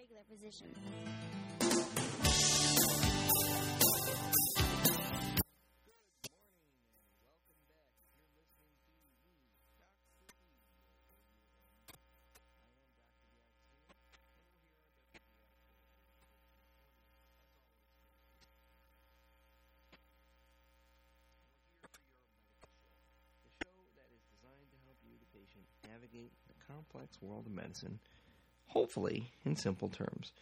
regular position. Navigate the complex world of medicine, hopefully in simple terms.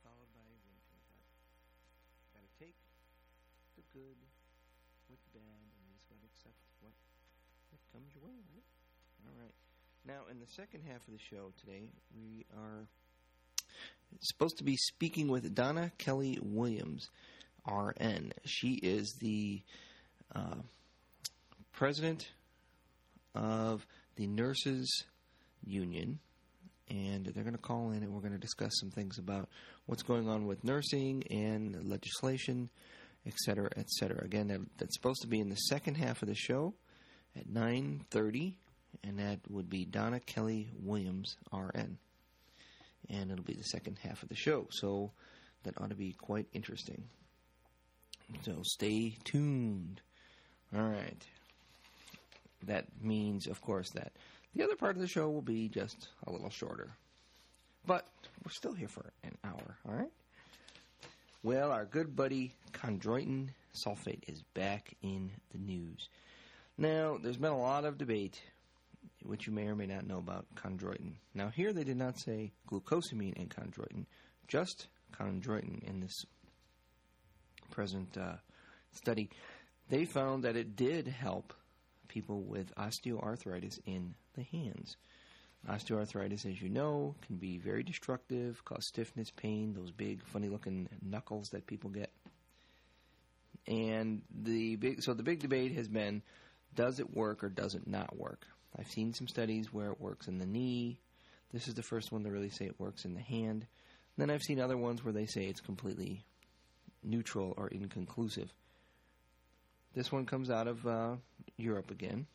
Followed by winter, but got to take the good with the bad, and you just got to accept what what comes your way, right? All right. Now, in the second half of the show today, we are supposed to be speaking with Donna Kelly Williams, RN. She is the uh, president of the Nurses Union, and they're going to call in and we're going to discuss some things about what's going on with nursing and legislation, et cetera, et cetera. Again, that, that's supposed to be in the second half of the show at 9.30, and that would be Donna Kelly Williams, RN. And it'll be the second half of the show, so that ought to be quite interesting. So stay tuned. All right. That means, of course, that the other part of the show will be just a little shorter. But we're still here for an hour, all right? Well, our good buddy chondroitin sulfate is back in the news. Now, there's been a lot of debate, which you may or may not know about chondroitin. Now, here they did not say glucosamine and chondroitin, just chondroitin in this present uh, study. They found that it did help people with osteoarthritis in the hands. Osteoarthritis, as you know, can be very destructive, cause stiffness, pain, those big, funny looking knuckles that people get. And the big, so the big debate has been does it work or does it not work? I've seen some studies where it works in the knee. This is the first one to really say it works in the hand. Then I've seen other ones where they say it's completely neutral or inconclusive. This one comes out of uh, Europe again,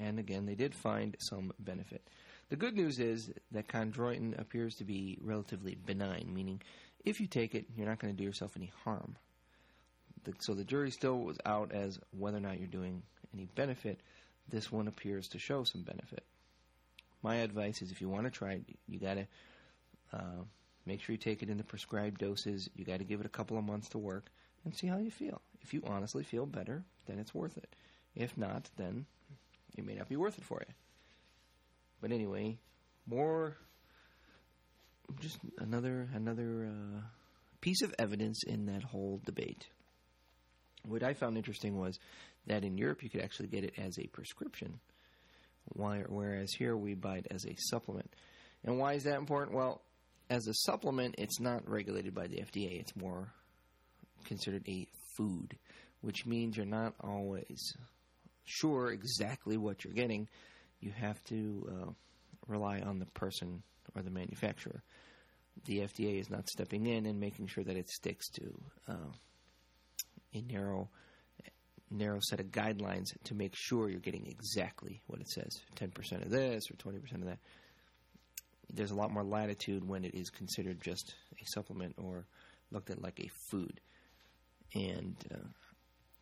and again, they did find some benefit. The good news is that chondroitin appears to be relatively benign, meaning if you take it, you're not going to do yourself any harm. The, so the jury still was out as whether or not you're doing any benefit. This one appears to show some benefit. My advice is if you want to try it, you got to uh, make sure you take it in the prescribed doses. You got to give it a couple of months to work and see how you feel. If you honestly feel better, then it's worth it. If not, then it may not be worth it for you. But anyway, more just another another uh, piece of evidence in that whole debate. What I found interesting was that in Europe you could actually get it as a prescription, whereas here we buy it as a supplement. And why is that important? Well, as a supplement, it's not regulated by the FDA. It's more considered a food, which means you're not always sure exactly what you're getting. You have to uh, rely on the person or the manufacturer. The FDA is not stepping in and making sure that it sticks to uh, a narrow narrow set of guidelines to make sure you're getting exactly what it says 10% of this or 20% of that. There's a lot more latitude when it is considered just a supplement or looked at like a food. And uh,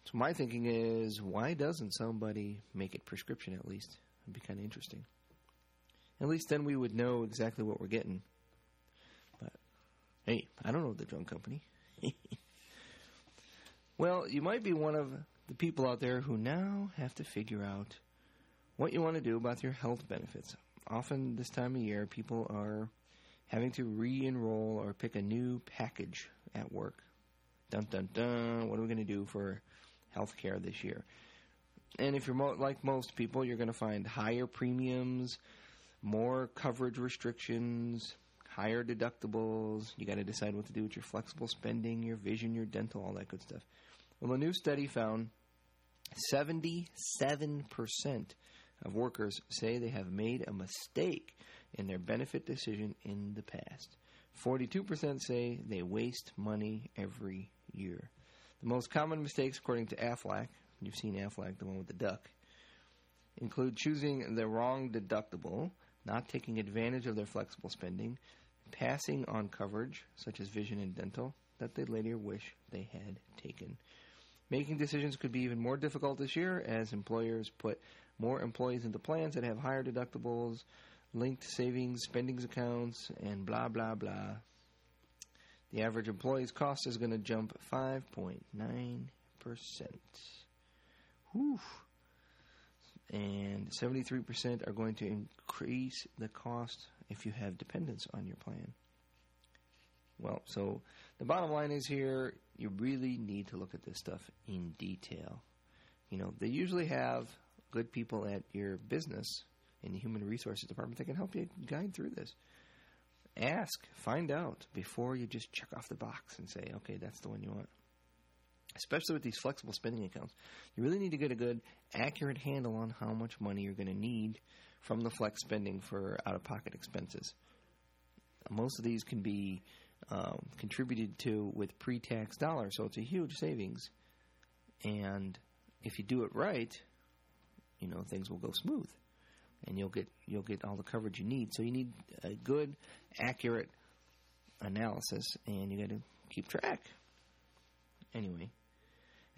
so my thinking is why doesn't somebody make it prescription at least? It'd be kind of interesting. At least then we would know exactly what we're getting. But hey, I don't know the drug company. well, you might be one of the people out there who now have to figure out what you want to do about your health benefits. Often this time of year, people are having to re enroll or pick a new package at work. Dun dun dun. What are we going to do for health care this year? And if you're mo- like most people, you're going to find higher premiums, more coverage restrictions, higher deductibles. You got to decide what to do with your flexible spending, your vision, your dental, all that good stuff. Well, a new study found 77% of workers say they have made a mistake in their benefit decision in the past. 42% say they waste money every year. The most common mistakes, according to AFLAC, you've seen AFLAC, the one with the duck, include choosing the wrong deductible, not taking advantage of their flexible spending, passing on coverage, such as vision and dental, that they later wish they had taken. Making decisions could be even more difficult this year as employers put more employees into plans that have higher deductibles, linked savings, spendings accounts, and blah, blah, blah. The average employee's cost is going to jump 5.9%. Whew. And 73% are going to increase the cost if you have dependents on your plan. Well, so the bottom line is here you really need to look at this stuff in detail. You know, they usually have good people at your business in the human resources department that can help you guide through this. Ask, find out before you just check off the box and say, okay, that's the one you want. Especially with these flexible spending accounts, you really need to get a good, accurate handle on how much money you're going to need from the flex spending for out of pocket expenses. Most of these can be um, contributed to with pre-tax dollars, so it's a huge savings. And if you do it right, you know things will go smooth, and you'll get you'll get all the coverage you need. So you need a good, accurate analysis, and you got to keep track. Anyway,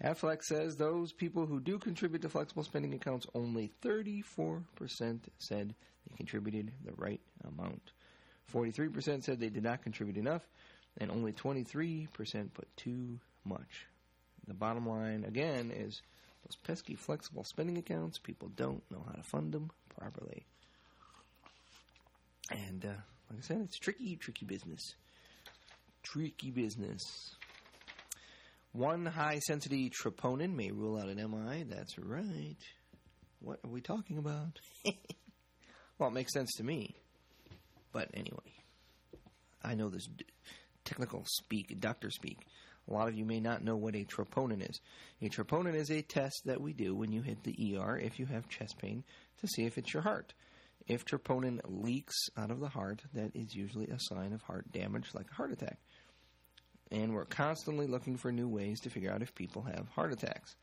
Aflac says those people who do contribute to flexible spending accounts, only 34% said they contributed the right amount. 43% said they did not contribute enough, and only 23% put too much. The bottom line, again, is those pesky flexible spending accounts, people don't know how to fund them properly. And, uh, like I said, it's tricky, tricky business. Tricky business. One high sensitivity troponin may rule out an MI. That's right. What are we talking about? well, it makes sense to me. But anyway, I know this technical speak, doctor speak. A lot of you may not know what a troponin is. A troponin is a test that we do when you hit the ER if you have chest pain to see if it's your heart. If troponin leaks out of the heart, that is usually a sign of heart damage, like a heart attack. And we're constantly looking for new ways to figure out if people have heart attacks.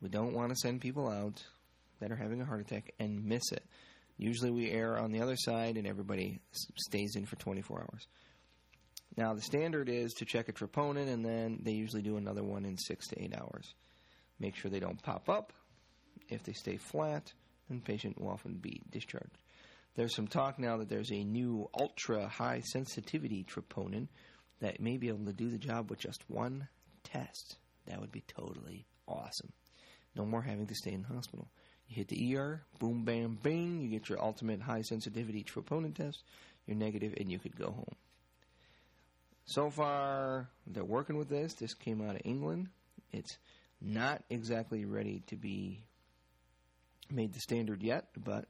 We don't want to send people out that are having a heart attack and miss it. Usually we err on the other side and everybody stays in for 24 hours. Now, the standard is to check a troponin and then they usually do another one in six to eight hours. Make sure they don't pop up. If they stay flat, then the patient will often be discharged. There's some talk now that there's a new ultra high sensitivity troponin that may be able to do the job with just one test. That would be totally awesome. No more having to stay in the hospital. You hit the ER, boom, bam, bing, you get your ultimate high sensitivity troponin test, you're negative, and you could go home. So far, they're working with this. This came out of England. It's not exactly ready to be made the standard yet, but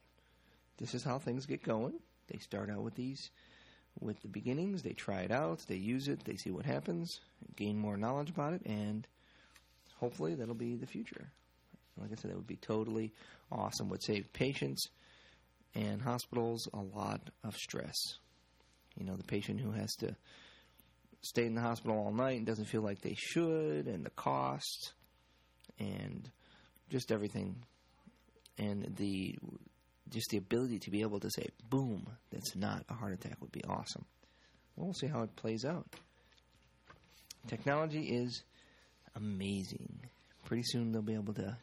this is how things get going. They start out with these with the beginnings, they try it out, they use it, they see what happens, gain more knowledge about it, and hopefully that'll be the future. Like I said, that would be totally awesome. Would save patients and hospitals a lot of stress. You know, the patient who has to stay in the hospital all night and doesn't feel like they should, and the cost, and just everything, and the just the ability to be able to say, "Boom, that's not a heart attack," would be awesome. Well, we'll see how it plays out. Technology is amazing. Pretty soon they'll be able to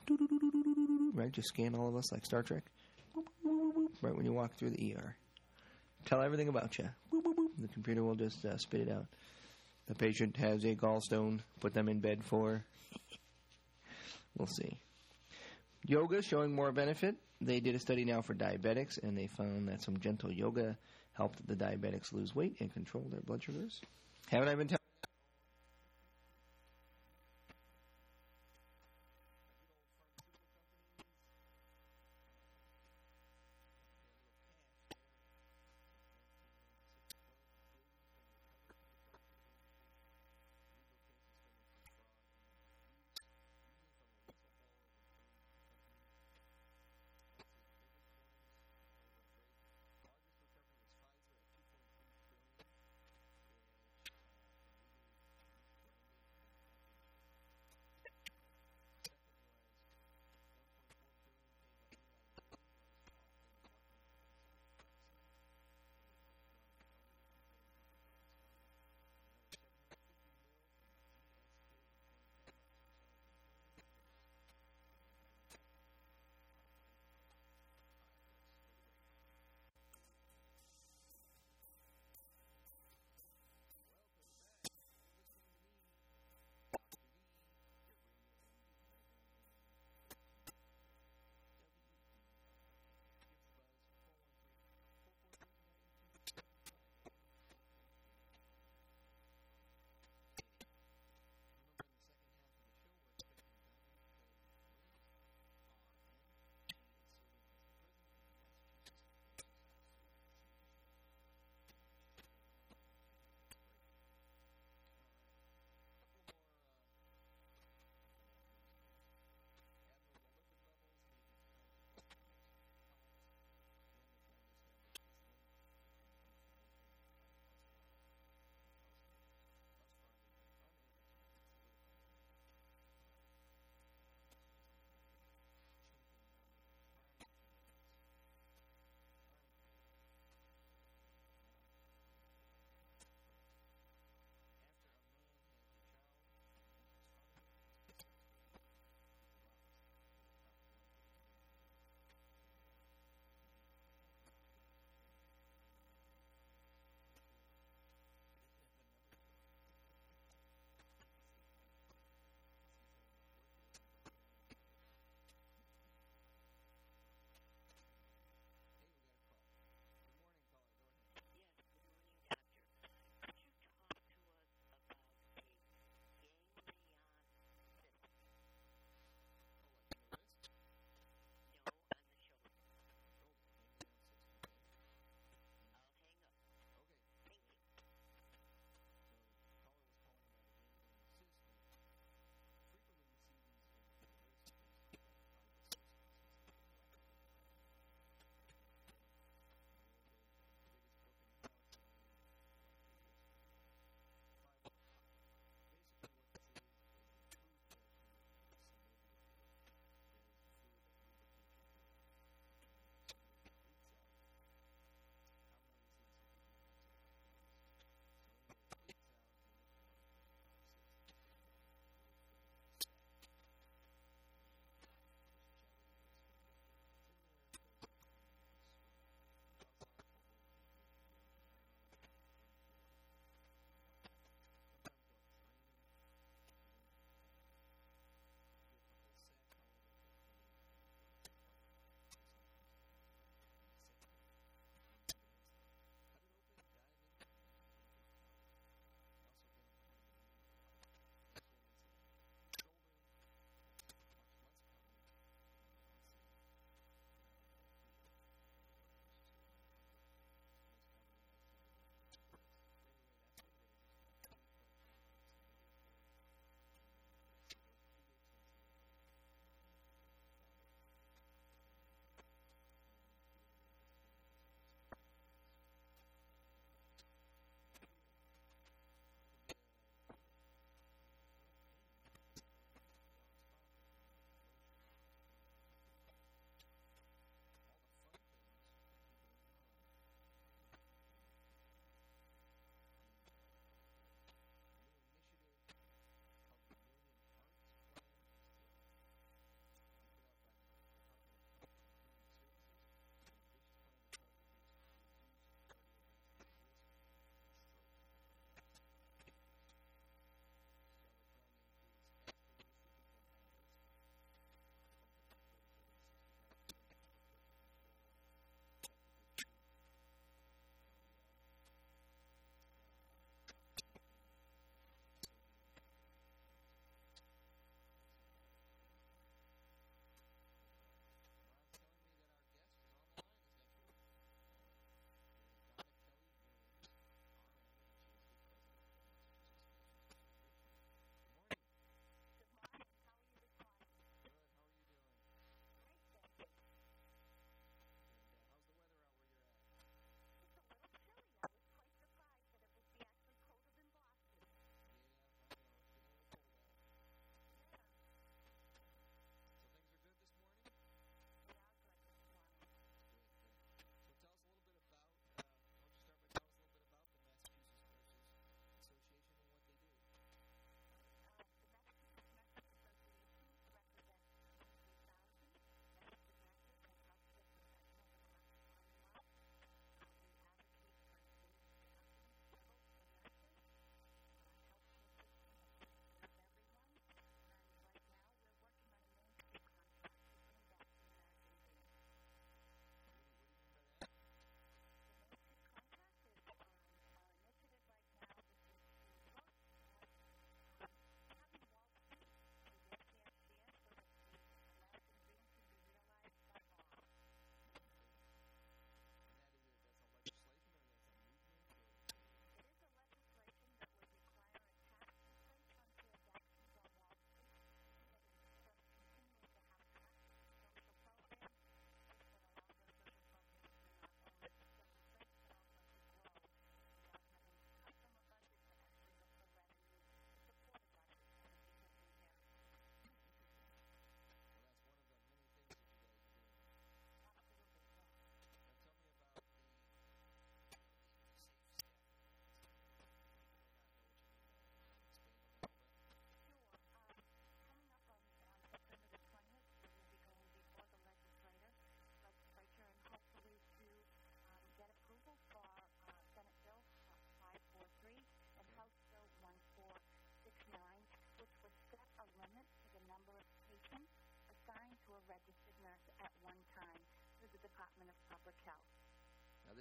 right just scan all of us like Star Trek right when you walk through the ER. Tell everything about you. The computer will just uh, spit it out. The patient has a gallstone. Put them in bed for. we'll see. Yoga showing more benefit. They did a study now for diabetics, and they found that some gentle yoga helped the diabetics lose weight and control their blood sugars. Haven't I been telling?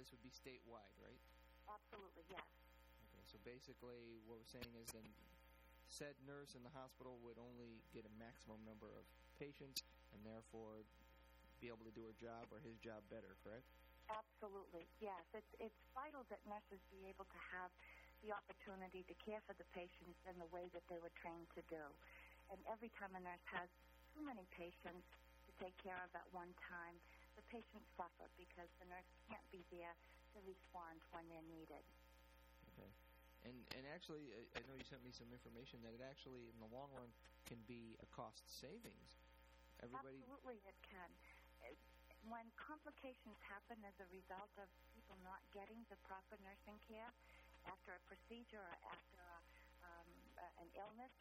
This would be statewide, right? Absolutely, yes. Okay, so basically, what we're saying is then said nurse in the hospital would only get a maximum number of patients and therefore be able to do her job or his job better, correct? Absolutely, yes. It's it's vital that nurses be able to have the opportunity to care for the patients in the way that they were trained to do. And every time a nurse has too many patients to take care of at one time, the patients suffer because the nurse can't be there to respond when they're needed. Okay. And and actually, I, I know you sent me some information that it actually, in the long run, can be a cost savings. Everybody. Absolutely, it can. It, when complications happen as a result of people not getting the proper nursing care after a procedure or after a, um, uh, an illness,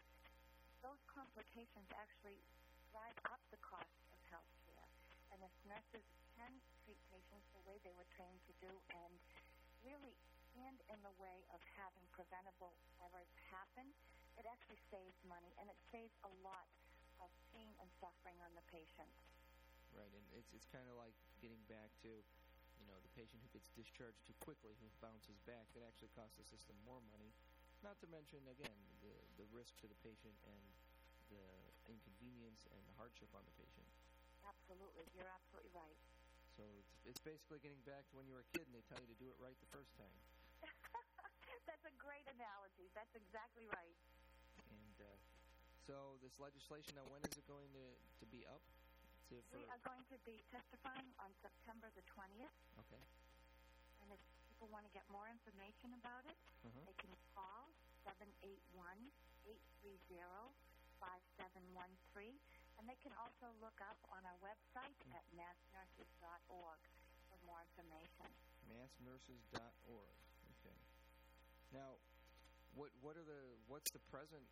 those complications actually drive up the cost of health care. And if nurses can treat patients the way they were trained to do and really stand in the way of having preventable errors happen, it actually saves money and it saves a lot of pain and suffering on the patient. Right, and it's it's kind of like getting back to, you know, the patient who gets discharged too quickly, who bounces back. That actually costs the system more money. Not to mention, again, the the risk to the patient and the inconvenience and the hardship on the patient. Absolutely, you're absolutely right. So it's, it's basically getting back to when you were a kid and they tell you to do it right the first time. That's a great analogy. That's exactly right. And uh, so this legislation, now when is it going to, to be up? To, We are going to be testifying on September the 20th, okay. and if people want to get more information about it, Uh-huh. they can call 781-830-5713, and they can also look up on our website at massnurses.org for more information. massnurses.org. Okay. Now, what what are the what's the present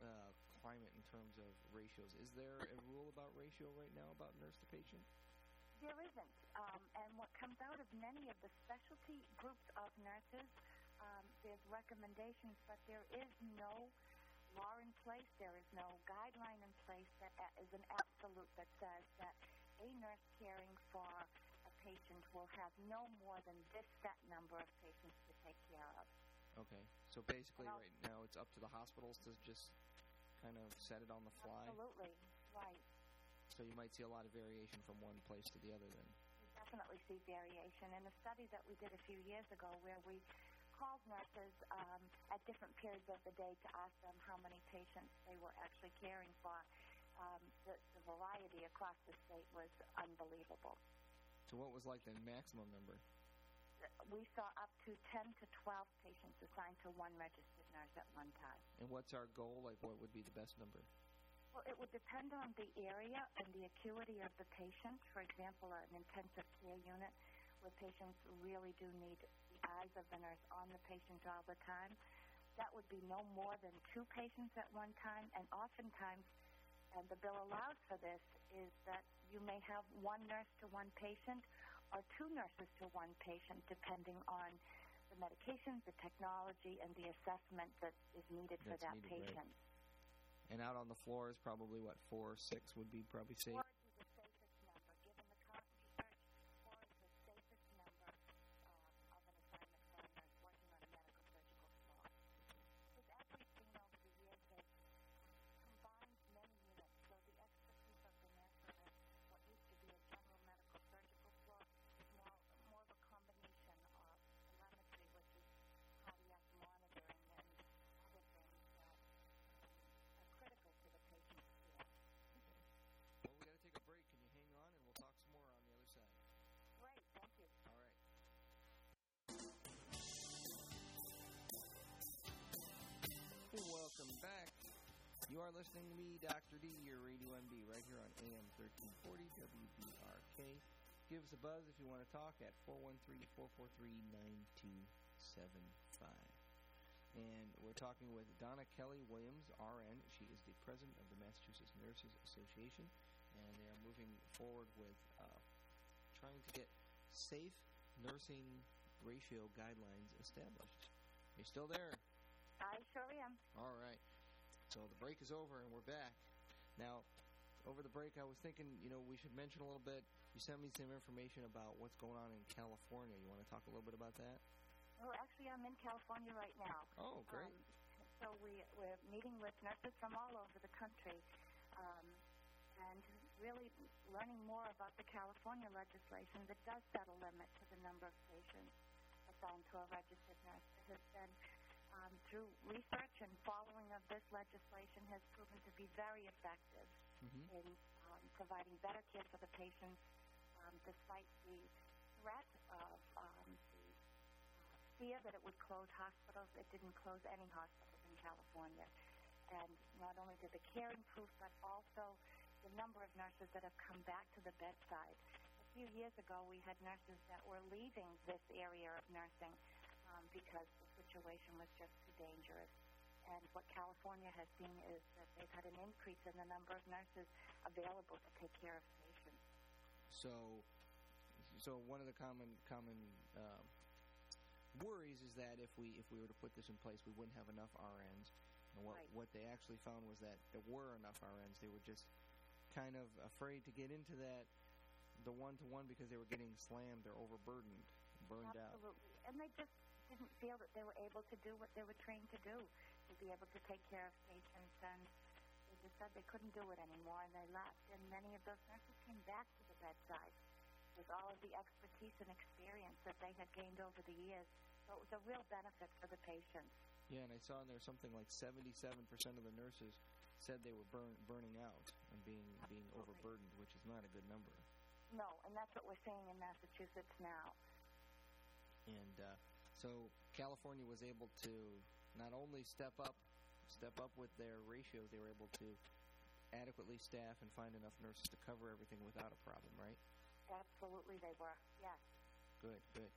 uh, climate in terms of ratios? Is there a rule about ratio right now about nurse to patient? There isn't. Um, and what comes out of many of the specialty groups of nurses, um, there's recommendations, but there is no law in place. There is no guideline in place that uh, is an absolute that says that a nurse caring for a patient will have no more than this set number of patients to take care of. Okay. So basically, Well- right now it's up to the hospitals to just kind of set it on the fly. Absolutely. Right. So you might see a lot of variation from one place to the other. Then. we definitely see variation. In a study that we did a few years ago where we called nurses um, at different periods of the day to ask them how many patients they were actually caring for, um, the, the variety across the state was unbelievable. So what was like the maximum number? We saw up to 10 to 12 patients assigned to one registered nurse at one time. And what's our goal? Like, what would be the best number? Well, it would depend on the area and the acuity of the patient. For example, an intensive care unit where patients really do need eyes of the nurse on the patient all the time. That would be no more than two patients at one time, and oftentimes, and the bill allows for this, is that you may have one nurse to one patient or two nurses to one patient, depending on the medications, the technology, and the assessment that is needed for That's that needed, right. And out on the floor is probably what four, six would be probably safe. Four You are listening to me, Dr. D, your Radio MD, right here on AM 1340 WBRK. Give us a buzz if you want to talk at 413-443-9275. And we're talking with Donna Kelly Williams, RN. She is the president of the Massachusetts Nurses Association, and they are moving forward with uh, trying to get safe nursing ratio guidelines established. Are you still there? I sure am. All right. So the break is over and we're back. Now, over the break, I was thinking, you know, we should mention a little bit. You sent me some information about what's going on in California. You want to talk a little bit about that? Well, actually, I'm in California right now. Oh, great. Um, so we, we're meeting with nurses from all over the country um, and really learning more about the California legislation that does set a limit to the number of patients assigned to a registered nurse. It has been, um, through research and following of this legislation, has proven to be very effective hmm in um, providing better care for the patients um, despite the threat of um, the uh, fear that it would close hospitals. It didn't close any hospitals in California. And not only did the care improve, but also the number of nurses that have come back to the bedside. A few years ago, we had nurses that were leaving this area of nursing um, because the situation was just too dangerous. And what California has seen is that they've had an increase in the number of nurses available to take care of patients. So, so one of the common common um, worries is that if we if we were to put this in place, we wouldn't have enough RNs. And what Right. what they actually found was that there were enough RNs. They were just kind of afraid to get into that the one to one because they were getting slammed or overburdened, burned out. Absolutely. And they just didn't feel that they were able to do what they were trained to do, to be able to take care of patients. And they just said they couldn't do it anymore, and they left. And many of those nurses came back to the bedside with all of the expertise and experience that they had gained over the years. So it was a real benefit for the patients. Yeah, and I saw in there something like seventy-seven percent of the nurses said they were burn, burning out and being being overburdened, which is not a good number. No, and that's what we're seeing in Massachusetts now. and uh, so California was able to not only step up, step up with their ratios, they were able to adequately staff and find enough nurses to cover everything without a problem, right? Absolutely, they were. Yes. Good, good.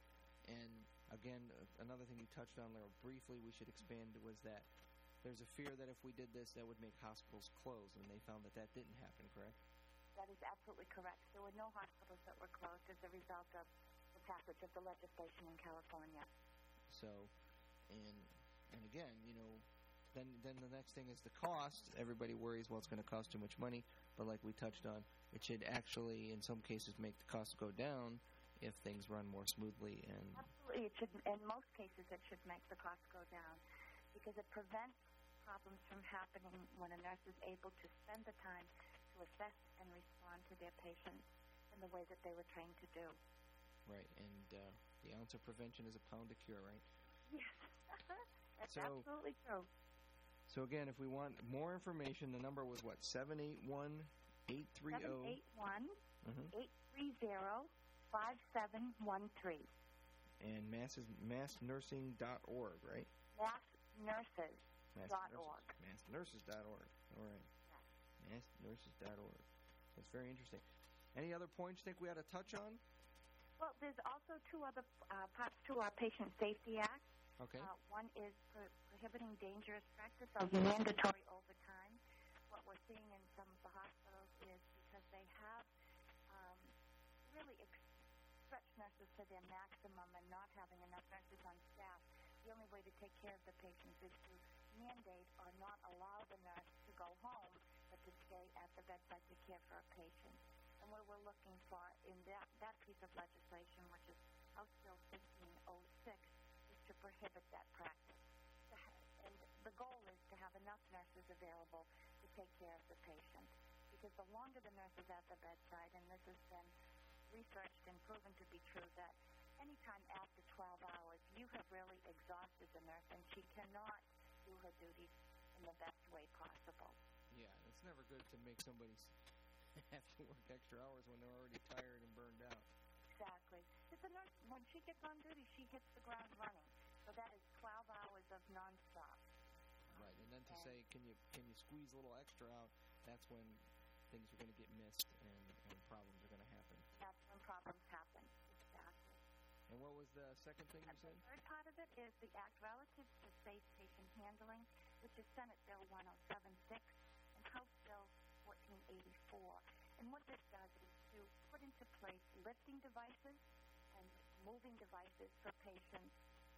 And again, uh, another thing you touched on there briefly, we should expand was that there's a fear that if we did this, that would make hospitals close, and they found that that didn't happen, correct? That is absolutely correct. There were no hospitals that were closed as a result of the passage of the legislation in California. So, and and again, you know, then then the next thing is the cost. Everybody worries, well, it's going to cost too much money. But like we touched on, it should actually, in some cases, make the cost go down if things run more smoothly. And Absolutely, it should. In most cases, it should make the cost go down because it prevents problems from happening when a nurse is able to spend the time to assess and respond to their patients in the way that they were trained to do. right, and uh, the ounce of prevention is a pound of cure, right? Yes, that's So- absolutely true. So again, if we want more information, the number was what seven eight one eight three Seven zero. eight one Mhm. eight three zero five seven one three. And mass is massnursing.org, right? Mass Nurses. Mass Dot nurses, org. Massnurses.org. All right. Massnurses.org. That's very interesting. Any other points you think we ought to touch on? Well, there's also two other uh, parts to our Patient Safety Act. Okay. Uh, one is pro- prohibiting dangerous practice of mandatory overtime. What we're seeing in some of the hospitals is because they have um, really ex- stretched nurses to their maximum and not having enough nurses on staff, the only way to take care of the patients is to mandate or not allow the nurse to go home, but to stay at the bedside to care for a patient. And what we're looking for in that, that piece of legislation, which is House Bill 1506, is to prohibit that practice. And the goal is to have enough nurses available to take care of the patient. Because the longer the nurse is at the bedside, and this has been researched and proven to be true, that anytime after 12 hours, you have really exhausted the nurse, and she cannot do her duties in the best way possible. Yeah, it's never good to make somebody have to work extra hours when they're already tired and burned out. Exactly. If the nurse, when she gets on duty, she hits the ground running. So that is 12 hours of nonstop. Right. And then to And- say, can you can you squeeze a little extra out? That's when things are going to get missed and, and problems are going to happen. That's when problems happen. Exactly. And what was the second thing you said? the third part of it is the act relative to safe patient handling, which is Senate Bill 1076 and House Bill 1984. And what this does is to put into place lifting devices and moving devices for patients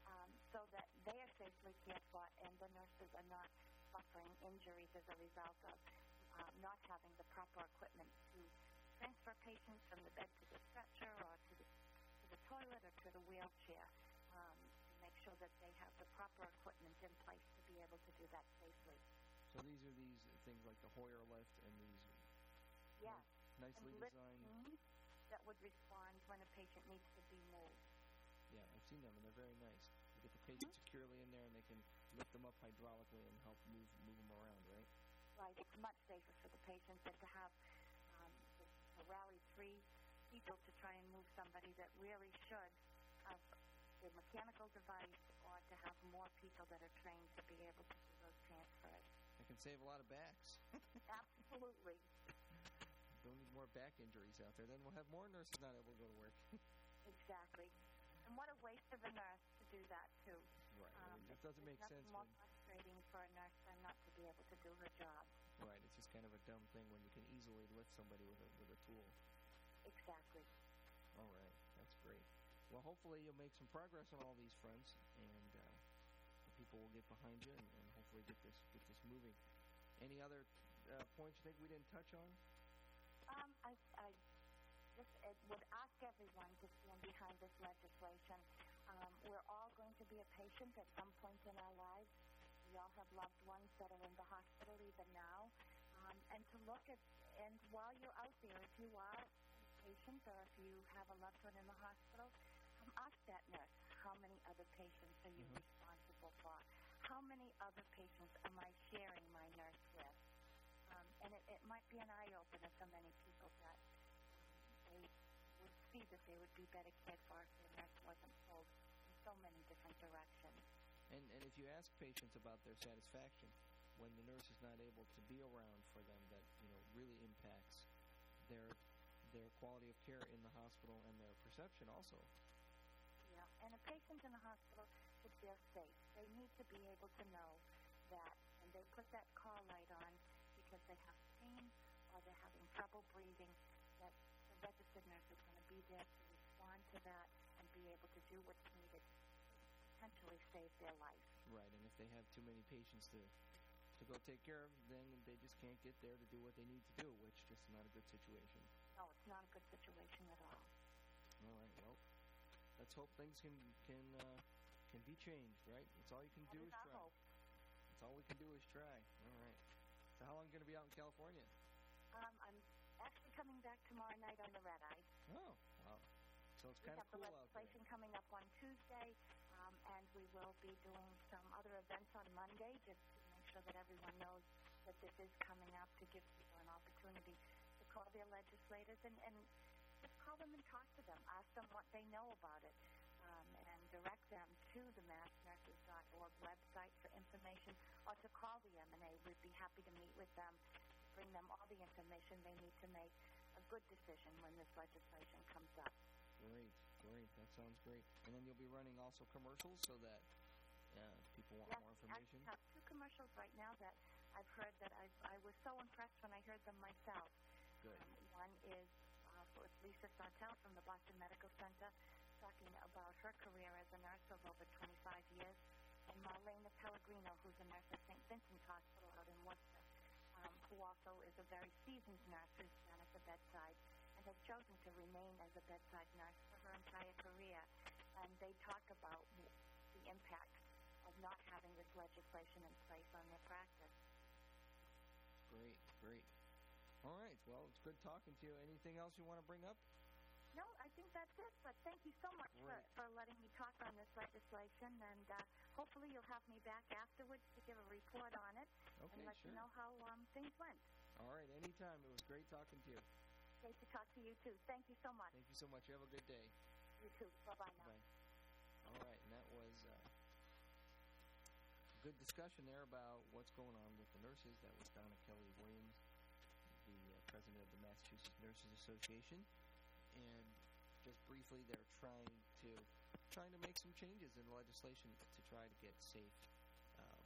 um, so that they are safely cared for and the nurses are not suffering injuries as a result of uh, not having the proper equipment to transfer patients from the bed to the stretcher or to the, to the toilet or to the wheelchair um, to make sure that they have the proper equipment in place to be able to do that safely. So these are these things like the Hoyer lift and these Yes. nicely and designed. that would respond when a patient needs to be moved. Yeah, I've seen them and they're very nice. You get the patient securely in there and they can lift them up hydraulically and help move move them around, right? Right, it's much safer for the patient than to have um, to, to rally three people to try and move somebody that really should have the mechanical device or to have more people that are trained to be able to do those transfers. It can save a lot of backs. Absolutely. Don't need more back injuries out there. Then we'll have more nurses not able to go to work. Exactly. And what a waste of a nurse to do that too. right. Um, mean, it doesn't make sense more when frustrating for a nurse than not to be able to do her job. right. It's just kind of a dumb thing when you can easily lift somebody with a with a tool. Exactly. All right, that's great. Well, hopefully you'll make some progress on all these fronts, and uh, the people will get behind you, and, and hopefully get this get this moving. Any other uh, points you think we didn't touch on? Um, I, I just uh, would ask everyone to stand behind this legislation. Um, we're all going to be a patient at some point in our lives. We all have loved ones that are in the hospital even now. Um, and to look at, and while you're out there, if you are a patient or if you have a loved one in the hospital, um, ask that nurse, how many other patients are you Mhm. responsible for? How many other patients am I sharing my nurse be an eye opener for many people that they would see that they would be better cared for if their nurse wasn't pulled in so many different directions. And and if you ask patients about their satisfaction when the nurse is not able to be around for them, that you know really impacts their their quality of care in the hospital and their perception also. Yeah, and a patient in a hospital should feel safe. They need to be able to know that when they put that call light on because they have pain or they're having trouble breathing, that the registered nurse is going to be there to respond to that and be able to do what's needed to potentially save their life. Right, and if they have too many patients to to go take care of, then they just can't get there to do what they need to do, which just not a good situation. No, it's not a good situation at all. All right, well, let's hope things can can uh, can be changed, right? That's all you can That do is is try. hope. That's all we can do is try. All right. So how long are you going to be out in California? Um, I'm actually coming back tomorrow night on the red eye. Oh, wow. So it's We kind have of the cool out there. legislation coming up on Tuesday, um, and we will be doing some other events on Monday just to make sure that everyone knows that this is coming up to give people an opportunity to call their legislators and, and just call them and talk to them, ask them what they know about it, um, and direct them to the massnurses.org website for information or to call the MNA. We'd be happy to meet with them, bring them all the information they need to make a good decision when this legislation comes up. Great, great. That sounds great. And then you'll be running also commercials so that uh, people want Yes, more information. actually have two commercials right now that I've heard that I I was so impressed when I heard them myself. Good. Um, one is uh, with Lisa Sartell from the Boston Medical Center talking about her career as a nurse of over 25 years, and Marlena Pellegrino, who's a nurse at St. Vincent's Hospital out in Worcester, who also is a very seasoned nurse who's been at the bedside and has chosen to remain as a bedside nurse for her entire career. And they talk about the impact of not having this legislation in place on their practice. Great, great. All right. Well, it's good talking to you. Anything else you want to bring up? No, I think that's it. But thank you so much for, for letting me talk on this legislation, and uh, hopefully you'll have me back afterwards to give a report on it Okay, and let sure. you know how um, things went. All right. Anytime. It was great talking to you. Great to talk to you too. Thank you so much. Thank you so much. You have a good day. You too. Bye bye now. Bye. All right, and that was uh, a good discussion there about what's going on with the nurses. That was Donna Kelly Williams, the uh, president of the Massachusetts Nurses Association, and just briefly, they're trying to trying to make some changes in legislation to try to get safe uh,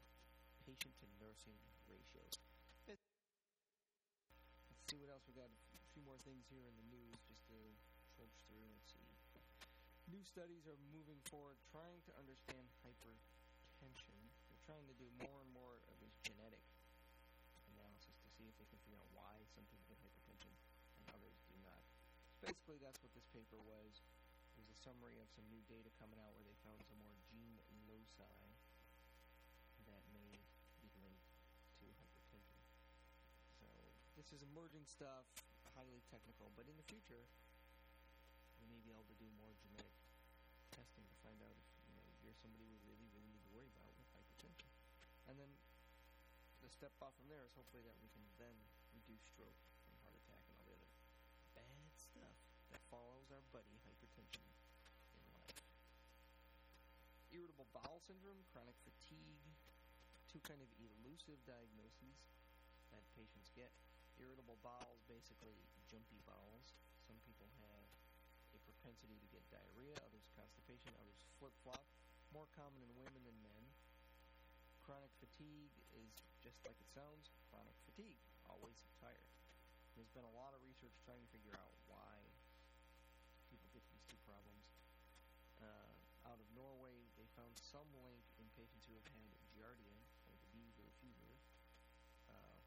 patient to nursing ratios. Let's see what else we got. A few more things here in the news, just to trudge through and see. New studies are moving forward trying to understand hypertension. They're trying to do more and more of this genetic basically, that's what this paper was. It was a summary of some new data coming out where they found some more gene loci that may be linked to hypertension. So this is emerging stuff, highly technical, but in the future, we may be able to do more genetic testing to find out if you know you're somebody we really, really need to worry about with hypertension. And then the step off from there is hopefully that we can then reduce stroke follows our buddy hypertension in life. Irritable bowel syndrome, chronic fatigue, two kind of elusive diagnoses that patients get. Irritable bowels, basically jumpy bowels. Some people have a propensity to get diarrhea, others constipation, others flip flop. More common in women than men. Chronic fatigue is just like it sounds chronic fatigue, always tired. There's been a lot of research trying to figure out why found some link in patients who have had giardia, or the beaver fever, uh,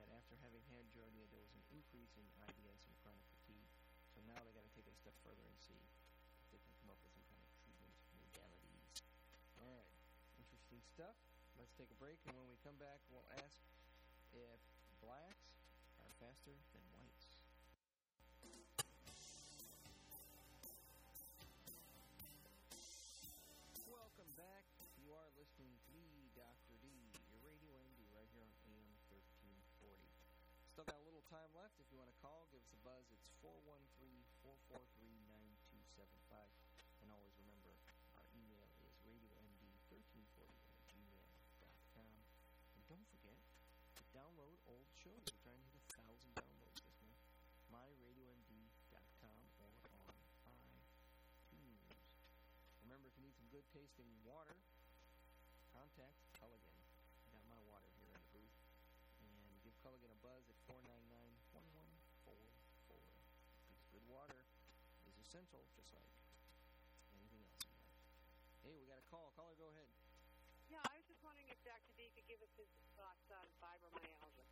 that after having had giardia, there was an increase in IBS and chronic fatigue. So now they got to take it a step further and see if they can come up with some kind of treatment modalities. All right, interesting stuff. Let's take a break, and when we come back, we'll ask if blacks are faster than 413-443-9275. And always remember, our email is radiomd1340 at gmail.com. And don't forget to download old shows. We're trying to hit a thousand downloads this month. myradiomd.com or on iTunes. Remember, if you need some good tasting water, contact Culligan. I got my water here in the booth. And give Culligan a buzz at 499-1144. Essential, just like anything else in life. Hey, we got a call. Caller, go ahead. Yeah, I was just wondering if Dr. D could give us his thoughts on fibromyalgia.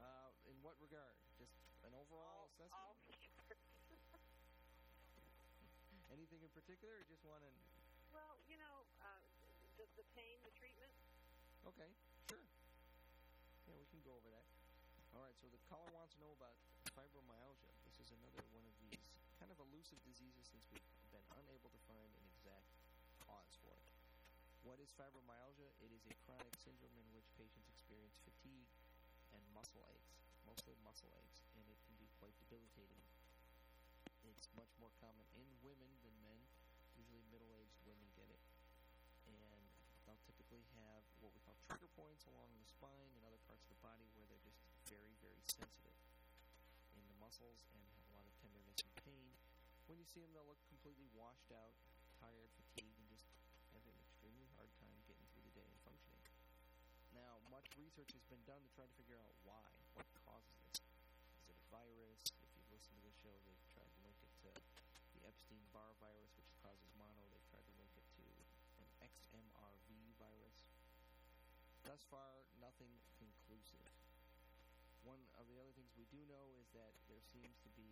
Uh, in what regard? Just an overall assessment? all Anything in particular, or just want to... well, you know, uh, the, the pain, the treatment. Okay, sure. Yeah, we can go over that. All right, so the caller wants to know about fibromyalgia. This is another one of these kind of elusive diseases since we've been unable to find an exact cause for it. What is fibromyalgia? It is a chronic syndrome in which patients experience fatigue and muscle aches, mostly muscle aches, and it can be quite debilitating. It's much more common in women than men. Usually middle-aged women get it. And they'll typically have what we call trigger points along the spine and other parts of the body where they're just very, very sensitive in the muscles and have a lot of tenderness and pain. When you see them, they'll look completely washed out, tired, fatigued, and just have an extremely hard time getting through the day and functioning. Now, much research has been done to try to figure out why, what causes this. Is it a virus? If you've listened to the show, they've tried to link it to the Epstein-Barr virus, which causes mono. They've tried to link it to an XMRV virus. Thus far, nothing conclusive. One of the other things we do know is that there seems to be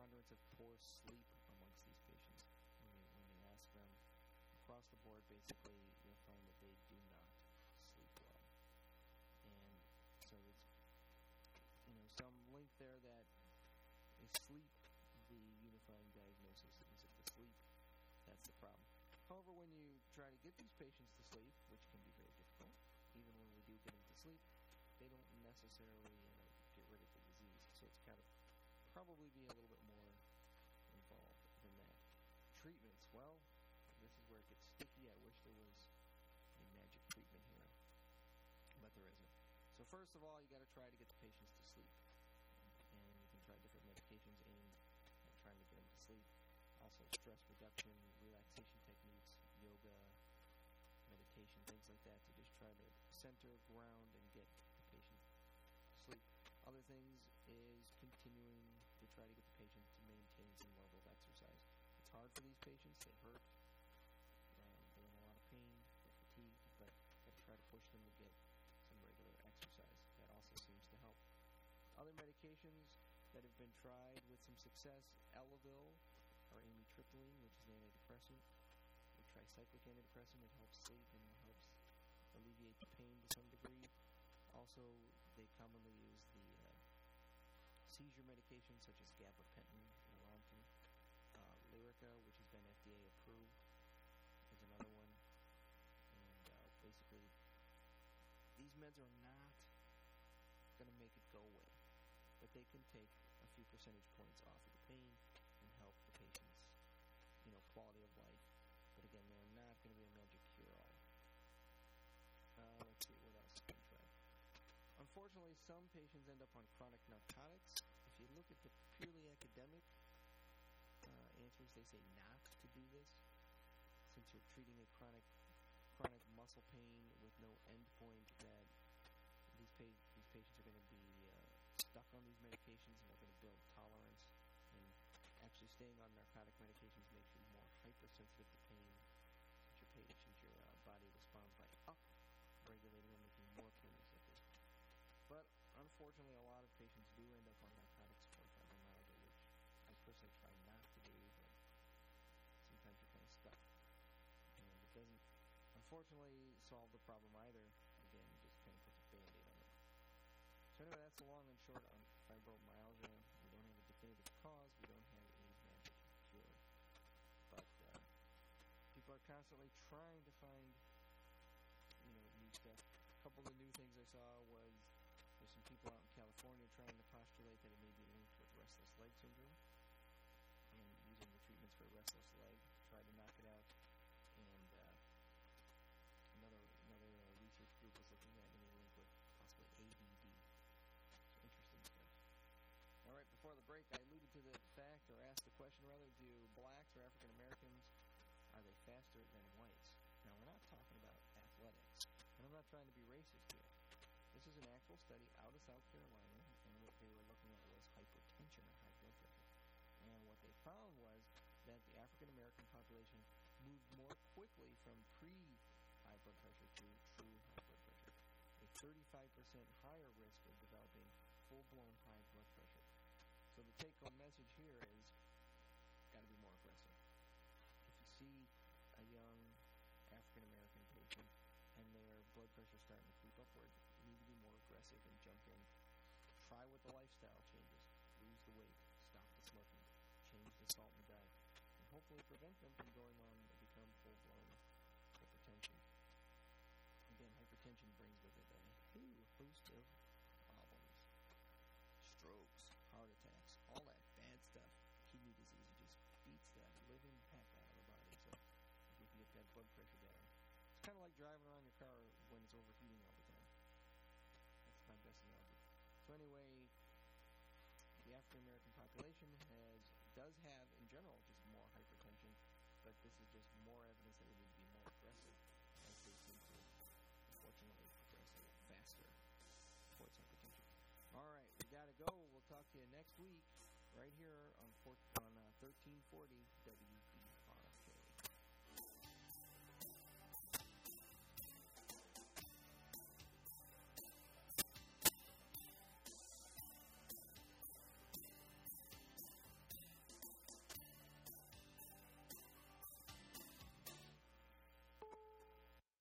preponderance of poor sleep amongst these patients. When you, when you ask them across the board, basically, you'll find that they do not sleep well. And so it's, you know, some link there that is sleep the unifying diagnosis? Is it the sleep? That's the problem. However, when you try to get these patients to sleep, which can be very difficult, even when we do get them to sleep, they don't necessarily know, get rid of the disease. So it's got to probably be a little bit more involved than that. Treatments, well, this is where it gets sticky. I wish there was a magic treatment here, but there isn't. So first of all, you got to try to get the patients to sleep, and you can try different medications aimed at trying to get them to sleep. Also, stress reduction, relaxation techniques, yoga, meditation, things like that to just try to center, ground, and get the patient to sleep. Other things is continuing try to get the patient to maintain some level of exercise. It's hard for these patients; they hurt, um, they're in a lot of pain, they're fatigued, but to try to push them to get some regular exercise. That also seems to help. Other medications that have been tried with some success: Elavil or amitriptyline, which is an antidepressant. A tricyclic antidepressant. It helps sleep and helps alleviate the pain to some degree. also, they commonly use the uh, seizure medications such as gabapentin, Neurontin, uh, Lyrica, which has been FDA approved, is another one. And uh, basically, these meds are not going to make it go away, but they can take a few percentage points off of the pain and help the patient's, you know, quality of Unfortunately, some patients end up on chronic narcotics. If you look at the purely academic uh, answers, they say not to do this, since you're treating a chronic chronic muscle pain with no endpoint. That these pa- these patients are going to be uh, stuck on these medications and they're going to build tolerance. And actually, staying on narcotic medications makes you more hypersensitive to pain, since your patient your uh, body responds by up regulating or making more pain unfortunately, a lot of patients do end up on narcotics for fibromyalgia, which I personally try not to do, but sometimes you're kind of stuck. And it doesn't, unfortunately, solve the problem either. Again, just kind of puts a band aid on it. So, anyway, that's the long and short on fibromyalgia. We don't have a definitive cause, we don't have a magic cure. But uh, people are constantly trying to find you know, new stuff. A couple of the new things I saw was some people out in California trying to postulate that it may be linked with restless leg syndrome and using the treatments for restless leg to try to knock it out. And uh, another another uh, research group was looking at any link with possibly ADD. So interesting stuff. All right, before the break, I alluded to the fact, or asked the question rather, do blacks or African Americans are they faster than whites? Now, we're not talking about athletics, and I'm not trying to be racist here. An actual study out of South Carolina, and what they were looking at was hypertension or high blood pressure. And what they found was that the African American population moved more quickly from pre high blood pressure to true high blood pressure, a 35% higher risk of developing full blown high blood pressure. So the take home message here is got to be more aggressive. If you see a young African American patient and their blood pressure starting to creep upward, aggressive and jump in. Try with the lifestyle changes. Lose the weight. Stop the smoking. Change the salt in the diet. And hopefully prevent them from going on to become full blown hypertension. Again, hypertension brings with it a whole host of problems. Strokes, heart attacks, all that bad stuff. Kidney disease, just beats that living heck out of the body. So if we can get that blood pressure down. It's kind of like driving around your car when it's overheating So anyway, the African American population has does have in general just more hypertension, but this is just more evidence that we need to be more aggressive as they seem to unfortunately progress faster towards hypertension. All right, we gotta go. We'll talk to you next week right here on on uh, 1340 WB.